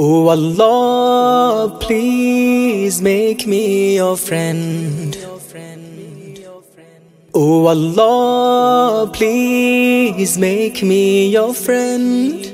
Oh Allah, please make me your friend. Oh Allah, please make me your friend.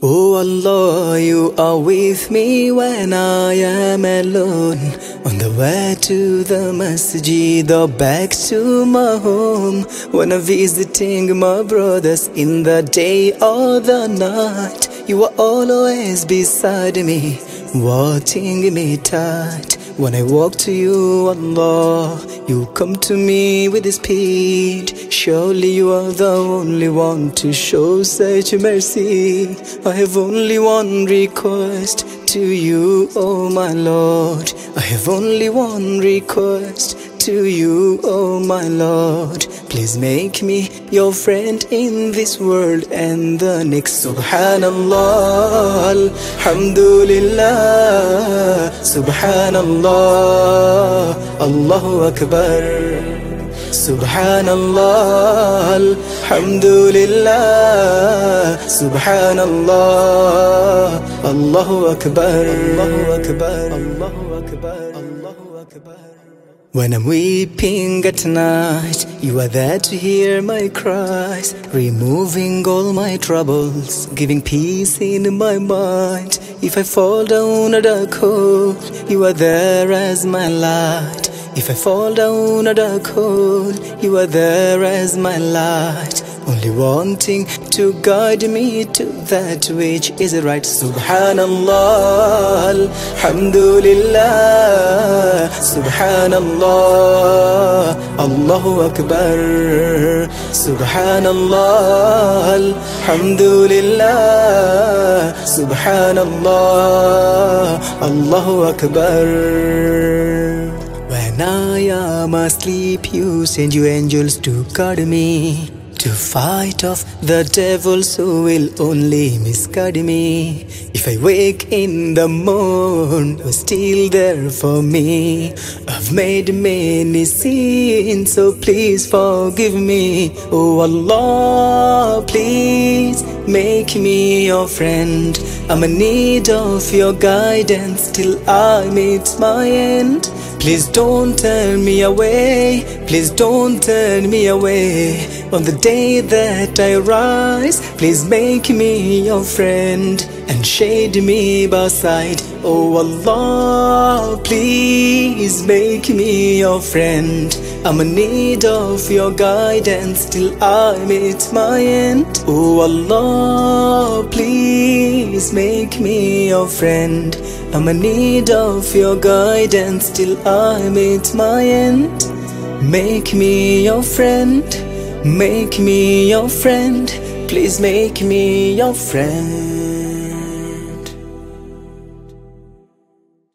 Oh Allah, you are with me when I am alone. On the way to the masjid or back to my home. When I'm visiting my brothers in the day or the night. You are always beside me, watching me tight. When I walk to you, Allah, you come to me with speed. Surely you are the only one to show such mercy. I have only one request to you, oh my Lord. I have only one request to you, oh my Lord. Please make me your friend in this world and the next. Subhanallah, Alhamdulillah, Subhanallah, Allahu Akbar. Subhanallah, Alhamdulillah, Subhanallah, Allahu Akbar, Allahu Akbar, Allahu Akbar, Allahu Akbar. When I'm weeping at night, you are there to hear my cries, removing all my troubles, giving peace in my mind. If I fall down a dark hole, you are there as my light. If I fall down a dark hole, you are there as my light. Only wanting to guide me to that which is right. Subhanallah, Alhamdulillah, Subhanallah, Allahu Akbar. Subhanallah, Alhamdulillah, Subhanallah, Allahu Akbar. When I am asleep, you send your angels to guard me. To fight off the devils who will only misguide me. If I wake in the morn, you're still there for me. I've made many sins, so please forgive me. Oh Allah, please make me your friend. I'm in need of your guidance till I meet my end. Please don't turn me away, please don't turn me away. On the day that I rise, please make me your friend and shade me by side. Oh Allah, please make me your friend. I'm in need of your guidance till I meet my end. Oh Allah, please make me your friend. I'm in need of your guidance till I meet my end. Make me your friend, make me your friend, please make me your friend.